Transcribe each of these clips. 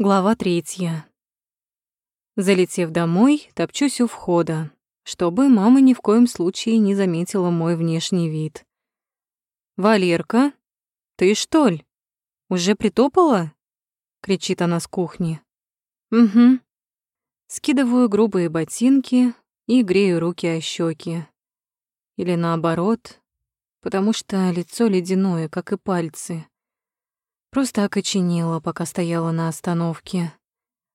Глава третья. Залетев домой, топчусь у входа, чтобы мама ни в коем случае не заметила мой внешний вид. «Валерка, ты что ли? Уже притопала?» — кричит она с кухни. «Угу». Скидываю грубые ботинки и грею руки о щеки. Или наоборот, потому что лицо ледяное, как и пальцы. Просто окоченела, пока стояла на остановке.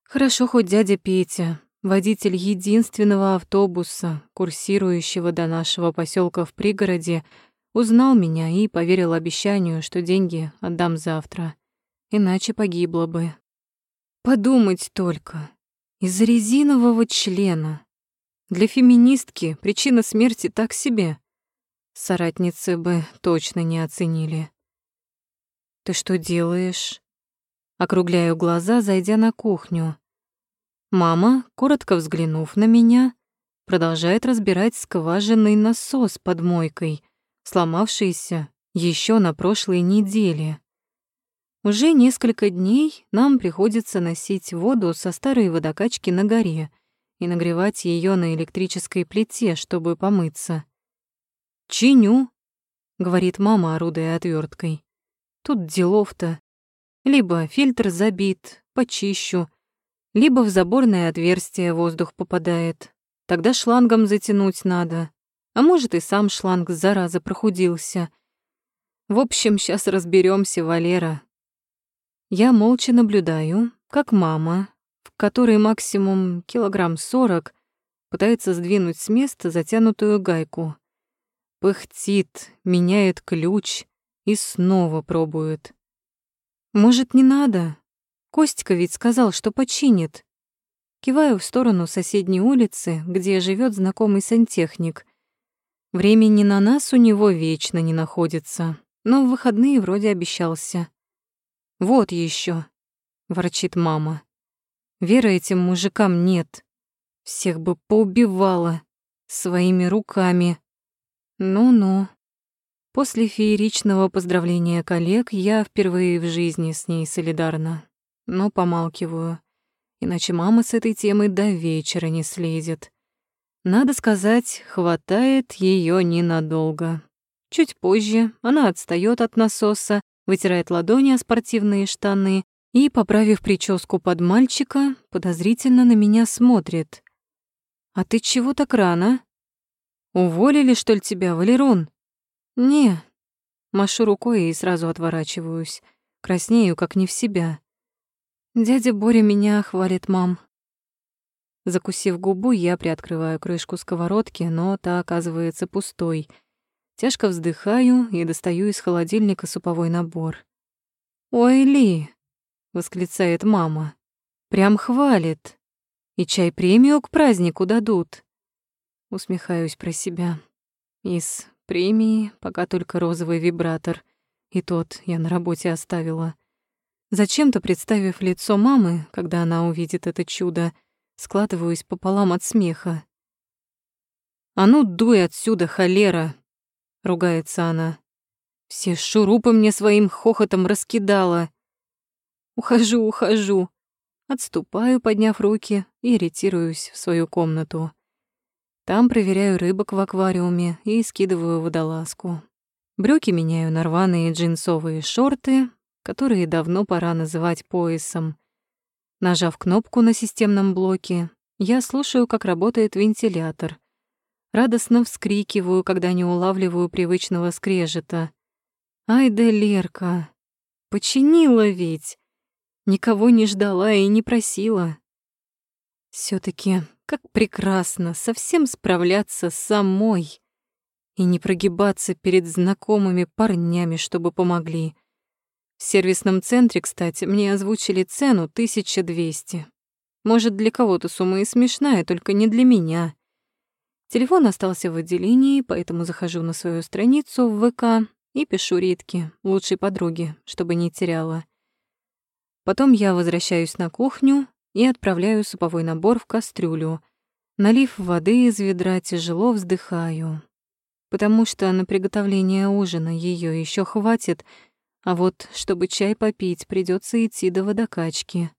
Хорошо хоть дядя Петя, водитель единственного автобуса, курсирующего до нашего поселка в пригороде, узнал меня и поверил обещанию, что деньги отдам завтра. Иначе погибла бы. Подумать только. Из-за резинового члена. Для феминистки причина смерти так себе. Соратницы бы точно не оценили. «Ты что делаешь?» Округляю глаза, зайдя на кухню. Мама, коротко взглянув на меня, продолжает разбирать скважинный насос под мойкой, сломавшийся еще на прошлой неделе. Уже несколько дней нам приходится носить воду со старой водокачки на горе и нагревать ее на электрической плите, чтобы помыться. «Чиню», — говорит мама, орудуя отверткой. Тут делов-то. Либо фильтр забит, почищу, либо в заборное отверстие воздух попадает. Тогда шлангом затянуть надо. А может, и сам шланг, зараза, прохудился. В общем, сейчас разберемся, Валера. Я молча наблюдаю, как мама, в которой максимум килограмм сорок, пытается сдвинуть с места затянутую гайку. Пыхтит, меняет ключ, и снова пробует. Может, не надо? Костька ведь сказал, что починит. Киваю в сторону соседней улицы, где живет знакомый сантехник. Времени на нас у него вечно не находится, но в выходные вроде обещался. «Вот еще, ворчит мама. «Веры этим мужикам нет. Всех бы поубивала своими руками. Ну-ну». После фееричного поздравления коллег я впервые в жизни с ней солидарна, но помалкиваю, иначе мама с этой темой до вечера не слезет. Надо сказать, хватает ее ненадолго. Чуть позже она отстает от насоса, вытирает ладони о спортивные штаны и, поправив прическу под мальчика, подозрительно на меня смотрит. «А ты чего так рано? Уволили, что ли, тебя, Валерон?» «Не». Машу рукой и сразу отворачиваюсь. Краснею, как не в себя. «Дядя Боря меня хвалит, мам». Закусив губу, я приоткрываю крышку сковородки, но та оказывается пустой. Тяжко вздыхаю и достаю из холодильника суповой набор. «Ой, Ли!» — восклицает мама. «Прям хвалит. И чай-премию к празднику дадут». Усмехаюсь про себя. Из Премии пока только розовый вибратор, и тот я на работе оставила. Зачем-то, представив лицо мамы, когда она увидит это чудо, складываюсь пополам от смеха. «А ну, дуй отсюда, холера!» — ругается она. «Все шурупы мне своим хохотом раскидала». «Ухожу, ухожу!» Отступаю, подняв руки, и ретируюсь в свою комнату. Там проверяю рыбок в аквариуме и скидываю водолазку. Брюки меняю на рваные джинсовые шорты, которые давно пора называть поясом. Нажав кнопку на системном блоке, я слушаю, как работает вентилятор. Радостно вскрикиваю, когда не улавливаю привычного скрежета. «Ай да Лерка! Починила ведь! Никого не ждала и не просила!» все таки как прекрасно совсем справляться самой и не прогибаться перед знакомыми парнями, чтобы помогли. В сервисном центре, кстати, мне озвучили цену 1200. Может, для кого-то сумма и смешная, только не для меня. Телефон остался в отделении, поэтому захожу на свою страницу в ВК и пишу Ритке, лучшей подруге, чтобы не теряла. Потом я возвращаюсь на кухню и отправляю суповой набор в кастрюлю. Налив воды из ведра, тяжело вздыхаю, потому что на приготовление ужина ее еще хватит, а вот чтобы чай попить, придется идти до водокачки.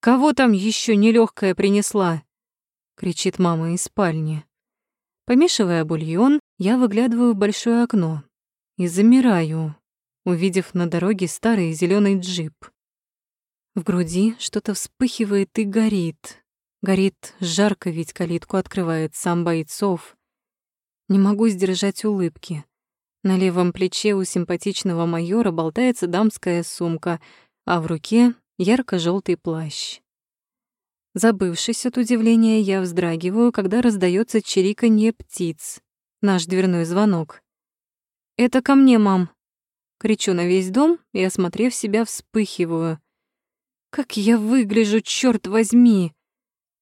Кого там еще нелегкая принесла?» — кричит мама из спальни. Помешивая бульон, я выглядываю в большое окно и замираю, увидев на дороге старый зеленый джип. В груди что-то вспыхивает и горит. Горит жарко, ведь калитку открывает сам бойцов. Не могу сдержать улыбки. На левом плече у симпатичного майора болтается дамская сумка, а в руке ярко желтый плащ. Забывшись от удивления, я вздрагиваю, когда раздается чириканье птиц. Наш дверной звонок. «Это ко мне, мам!» Кричу на весь дом и, осмотрев себя, вспыхиваю. «Как я выгляжу, черт возьми!»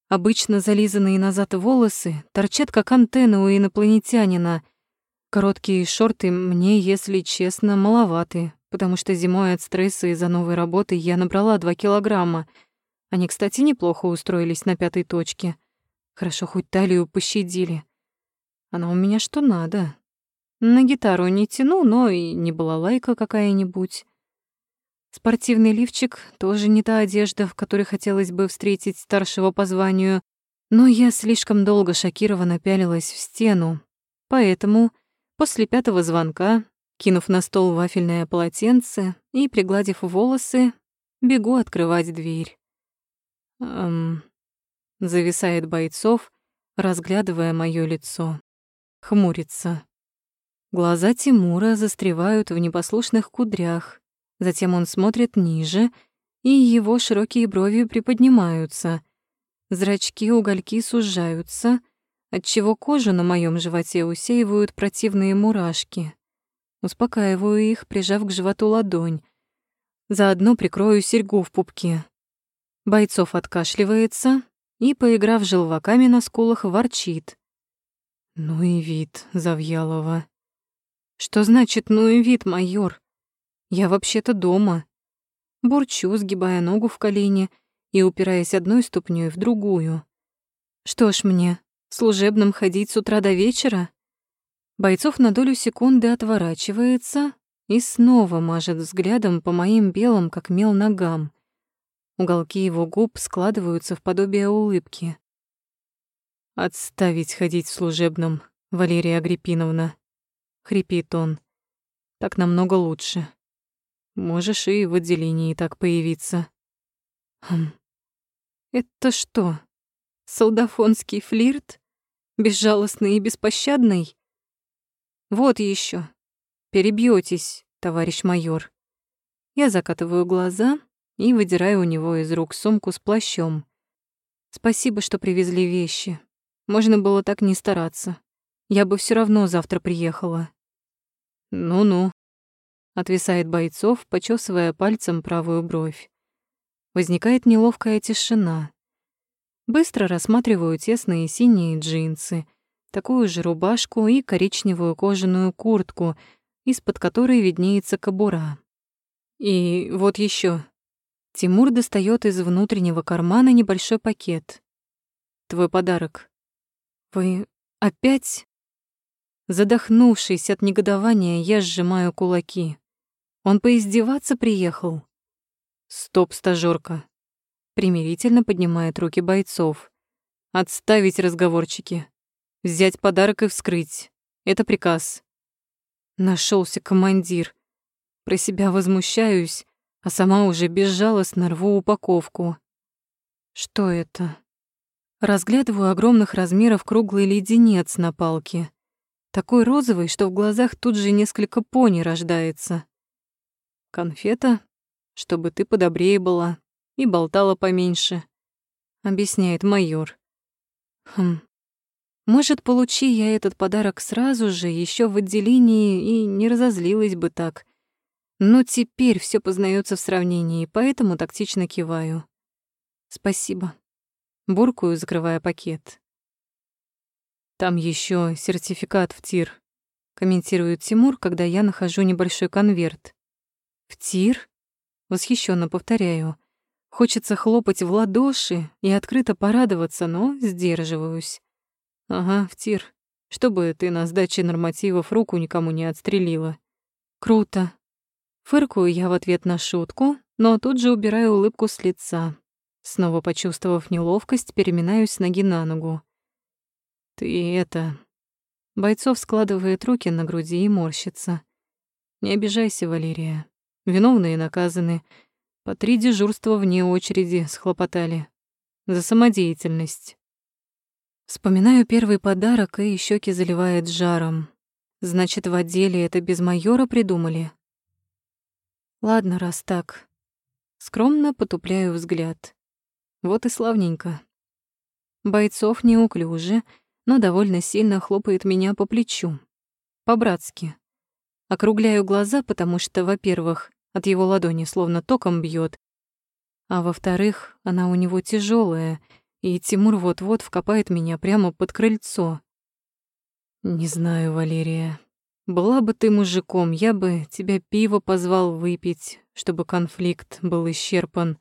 Обычно зализанные назад волосы торчат, как антенны у инопланетянина. Короткие шорты мне, если честно, маловаты, потому что зимой от стресса из-за новой работы я набрала два килограмма — они, кстати, неплохо устроились на пятой точке. Хорошо, хоть талию пощадили. Она у меня что надо. На гитару не тяну, но и не была лайка какая-нибудь. Спортивный лифчик тоже не та одежда, в которой хотелось бы встретить старшего по званию, но я слишком долго шокированно пялилась в стену. Поэтому после пятого звонка, кинув на стол вафельное полотенце и пригладив волосы, бегу открывать дверь. Эм... Зависает бойцов, разглядывая моё лицо. Хмурится. Глаза Тимура застревают в непослушных кудрях. Затем он смотрит ниже, и его широкие брови приподнимаются. Зрачки угольки сужаются, отчего кожу на моем животе усеивают противные мурашки. Успокаиваю их, прижав к животу ладонь. Заодно прикрою серьгу в пупке. Бойцов откашливается и, поиграв желваками на скулах, ворчит. «Ну и вид, Завьялова». «Что значит «ну и вид, майор»? Я вообще-то дома». Бурчу, сгибая ногу в колени и упираясь одной ступней в другую. «Что ж мне, служебным ходить с утра до вечера?» Бойцов на долю секунды отворачивается и снова мажет взглядом по моим белым, как мел, ногам. Уголки его губ складываются в подобие улыбки. «Отставить ходить в служебном, Валерия Агриппиновна», — хрипит он. «Так намного лучше. Можешь и в отделении так появиться». «Хм, это что, солдафонский флирт? Безжалостный и беспощадный? Вот еще. Перебьетесь, товарищ майор». Я закатываю глаза и выдираю у него из рук сумку с плащом. Спасибо, что привезли вещи. Можно было так не стараться. Я бы все равно завтра приехала. Ну-ну, отвисает бойцов, почесывая пальцем правую бровь. Возникает неловкая тишина. Быстро рассматриваю тесные синие джинсы, такую же рубашку и коричневую кожаную куртку, из-под которой виднеется кобура. И вот еще. Тимур достает из внутреннего кармана небольшой пакет. Твой подарок. Вы опять? Задохнувшись от негодования, я сжимаю кулаки. Он поиздеваться приехал. Стоп, стажёрка. Примирительно поднимает руки бойцов. Отставить разговорчики. Взять подарок и вскрыть. Это приказ. Нашелся командир. Про себя возмущаюсь, а сама уже безжалостно рву упаковку. Что это? Разглядываю огромных размеров круглый леденец на палке. Такой розовый, что в глазах тут же несколько пони рождается. Конфета, чтобы ты подобрее была и болтала поменьше, объясняет майор. Хм. Может, получи я этот подарок сразу же, еще в отделении, и не разозлилась бы так. Но теперь все познается в сравнении, поэтому тактично киваю. Спасибо. Буркую, закрывая пакет. Там еще сертификат в тир, комментирует Тимур, когда я нахожу небольшой конверт. В тир? Восхищенно повторяю. Хочется хлопать в ладоши и открыто порадоваться, но сдерживаюсь. Ага, в тир. Чтобы ты на сдаче нормативов руку никому не отстрелила. Круто. Фыркую я в ответ на шутку, но тут же убираю улыбку с лица. Снова почувствовав неловкость, переминаюсь ноги на ногу. «Ты это...» Бойцов складывает руки на груди и морщится. «Не обижайся, Валерия. Виновные наказаны. По три дежурства вне очереди схлопотали. За самодеятельность». Вспоминаю первый подарок, и щеки заливает жаром. Значит, в отделе это без майора придумали? Ладно, раз так. Скромно потупляю взгляд. Вот и славненько. Бойцов неуклюже, но довольно сильно хлопает меня по плечу. По-братски. Округляю глаза, потому что, во-первых, от его ладони словно током бьет, а во-вторых, она у него тяжелая, и Тимур вот-вот вкопает меня прямо под крыльцо. Не знаю, Валерия. Была бы ты мужиком, я бы тебя пиво позвал выпить, чтобы конфликт был исчерпан.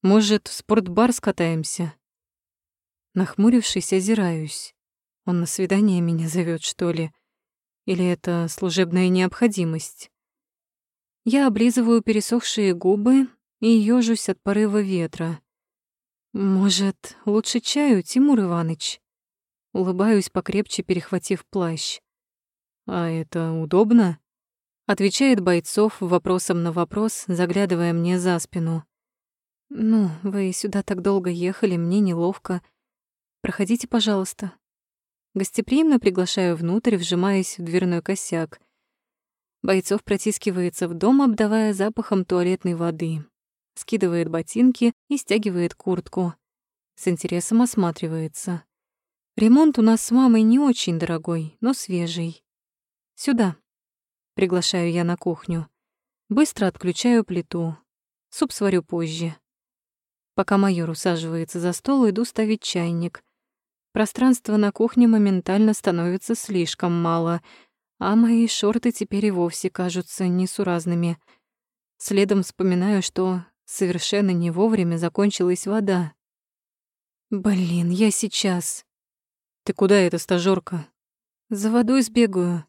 Может, в спортбар скатаемся? Нахмурившись, озираюсь. Он на свидание меня зовет, что ли? Или это служебная необходимость? Я облизываю пересохшие губы и ёжусь от порыва ветра. Может, лучше чаю, Тимур Иванович? Улыбаюсь, покрепче перехватив плащ. А это удобно? Отвечает Бойцов вопросом на вопрос, заглядывая мне за спину. «Ну, вы сюда так долго ехали, мне неловко. Проходите, пожалуйста». Гостеприимно приглашаю внутрь, вжимаясь в дверной косяк. Бойцов протискивается в дом, обдавая запахом туалетной воды. Скидывает ботинки и стягивает куртку. С интересом осматривается. Ремонт у нас с мамой не очень дорогой, но свежий. Сюда. Приглашаю я на кухню. Быстро отключаю плиту. Суп сварю позже. Пока майор усаживается за стол, иду ставить чайник. Пространства на кухне моментально становится слишком мало, а мои шорты теперь и вовсе кажутся несуразными. Следом вспоминаю, что совершенно не вовремя закончилась вода. Блин, я сейчас. Ты куда эта стажёрка? За водой сбегаю.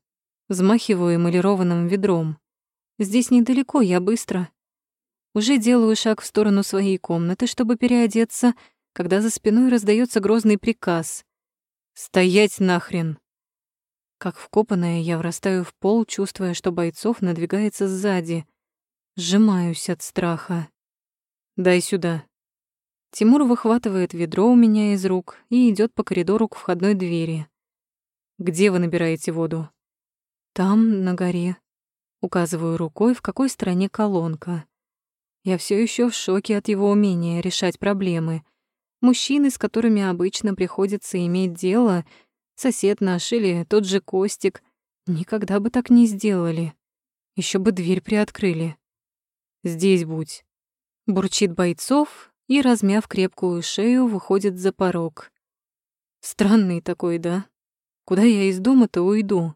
Взмахиваю эмалированным ведром. Здесь недалеко, я быстро. Уже делаю шаг в сторону своей комнаты, чтобы переодеться, когда за спиной раздается грозный приказ. «Стоять нахрен!» Как вкопанная, я врастаю в пол, чувствуя, что бойцов надвигается сзади. Сжимаюсь от страха. «Дай сюда». Тимур выхватывает ведро у меня из рук и идет по коридору к входной двери. «Где вы набираете воду?» «Там, на горе». Указываю рукой, в какой стороне колонка. Я все еще в шоке от его умения решать проблемы. Мужчины, с которыми обычно приходится иметь дело, сосед наш или тот же Костик, никогда бы так не сделали. Еще бы дверь приоткрыли. «Здесь будь», — бурчит бойцов и, размяв крепкую шею, выходит за порог. Странный такой, да? Куда я из дома-то уйду?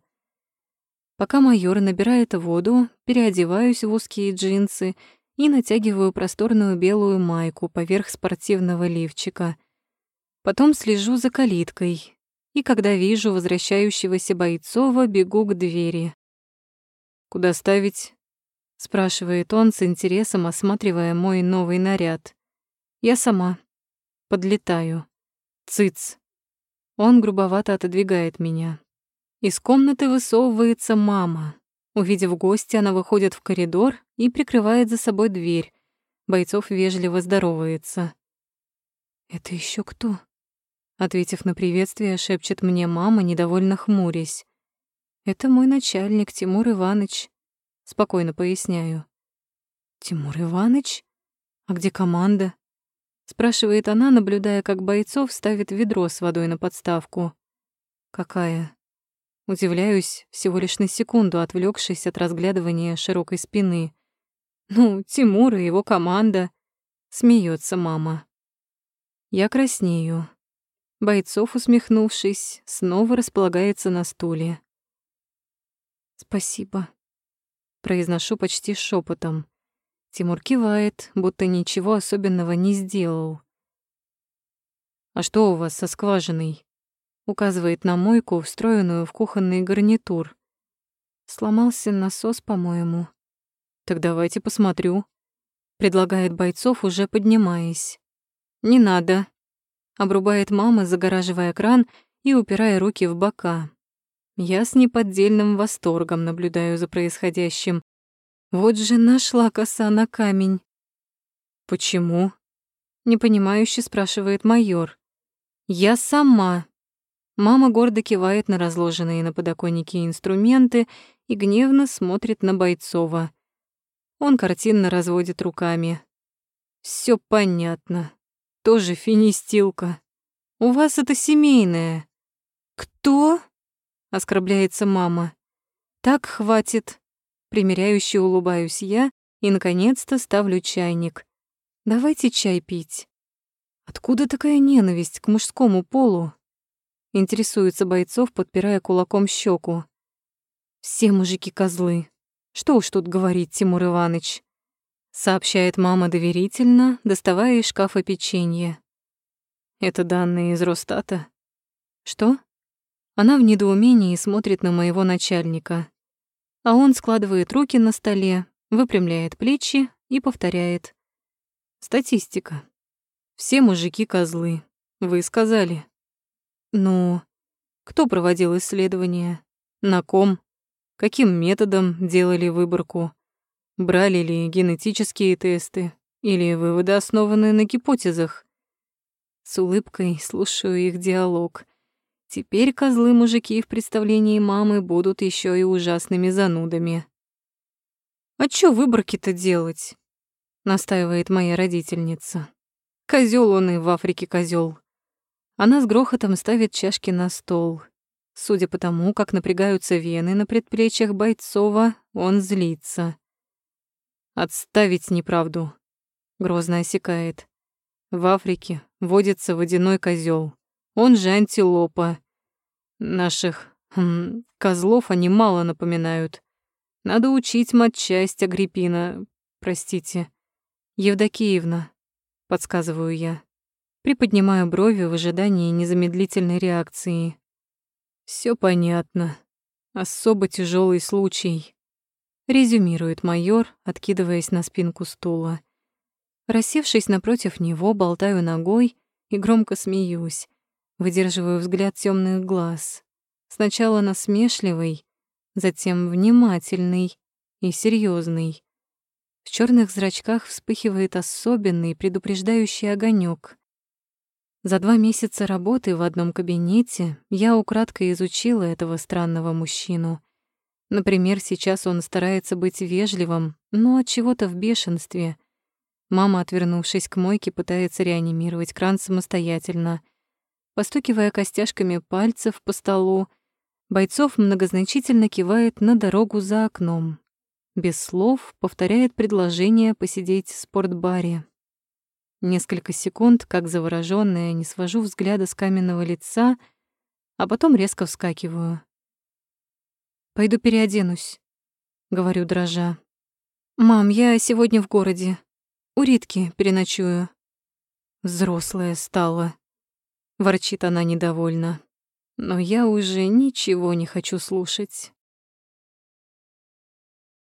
Пока майор набирает воду, переодеваюсь в узкие джинсы — и натягиваю просторную белую майку поверх спортивного лифчика. Потом слежу за калиткой, и когда вижу возвращающегося Бойцова, бегу к двери. «Куда ставить?» — спрашивает он с интересом, осматривая мой новый наряд. «Я сама. Подлетаю. Цыц!» Он грубовато отодвигает меня. Из комнаты высовывается мама. Увидев гостя, она выходит в коридор и прикрывает за собой дверь. Бойцов вежливо здоровается. «Это еще кто?» Ответив на приветствие, шепчет мне мама, недовольно хмурясь. «Это мой начальник, Тимур Иванович. Спокойно поясняю. «Тимур Иванович? А где команда?» Спрашивает она, наблюдая, как бойцов ставит ведро с водой на подставку. «Какая?» Удивляюсь, всего лишь на секунду отвлекшись от разглядывания широкой спины. «Ну, Тимур и его команда», — смеется мама. Я краснею. Бойцов, усмехнувшись, снова располагается на стуле. «Спасибо», — произношу почти шепотом. Тимур кивает, будто ничего особенного не сделал. «А что у вас со скважиной?» Указывает на мойку, встроенную в кухонный гарнитур. Сломался насос, по-моему. Так давайте посмотрю. Предлагает бойцов, уже поднимаясь. «Не надо», — обрубает мама, загораживая кран и упирая руки в бока. Я с неподдельным восторгом наблюдаю за происходящим. Вот же нашла коса на камень. «Почему?» — непонимающе спрашивает майор. «Я сама». Мама гордо кивает на разложенные на подоконнике инструменты и гневно смотрит на Бойцова. Он картинно разводит руками. Все понятно. Тоже финистилка. У вас это семейное. Кто? Оскорбляется мама. Так хватит. Примеряюще улыбаюсь я и, наконец-то, ставлю чайник. Давайте чай пить. Откуда такая ненависть к мужскому полу? Интересуется бойцов, подпирая кулаком щеку. Все мужики козлы. Что уж тут говорить, Тимур Иванович сообщает мама доверительно, доставая из шкафа печенье. Это данные из Росстата. Что? Она в недоумении смотрит на моего начальника. А он складывает руки на столе, выпрямляет плечи и повторяет. Статистика. Все мужики козлы. Вы сказали. Ну, кто проводил исследования? На ком? Каким методом делали выборку? Брали ли генетические тесты или выводы основаны на гипотезах? С улыбкой слушаю их диалог. Теперь козлы-мужики в представлении мамы будут еще и ужасными занудами. «А чё выборки-то делать?» — настаивает моя родительница. Козел он и в Африке козел. Она с грохотом ставит чашки на стол. Судя по тому, как напрягаются вены на предплечьях Бойцова, он злится. Отставить неправду. Грозно осекает. В Африке водится водяной козел. Он же антилопа. Наших хм, козлов они мало напоминают. Надо учить матчасть Агриппина. Простите. Евдокиевна, подсказываю я. Приподнимаю брови в ожидании незамедлительной реакции. Все понятно. Особо тяжелый случай резюмирует майор, откидываясь на спинку стула. Рассевшись напротив него, болтаю ногой и громко смеюсь, выдерживаю взгляд темных глаз. Сначала насмешливый, затем внимательный и серьезный. В черных зрачках вспыхивает особенный предупреждающий огонек. За два месяца работы в одном кабинете я украдкой изучила этого странного мужчину — Например, сейчас он старается быть вежливым, но от чего-то в бешенстве. Мама, отвернувшись к мойке, пытается реанимировать кран самостоятельно. Постукивая костяшками пальцев по столу, Бойцов многозначительно кивает на дорогу за окном. Без слов повторяет предложение посидеть в спортбаре. Несколько секунд, как заворожённая, не свожу взгляда с каменного лица, а потом резко вскакиваю. Пойду переоденусь, говорю дрожа. Мам, я сегодня в городе. У Ритки переночую. Взрослая стала. Ворчит она недовольно. Но я уже ничего не хочу слушать.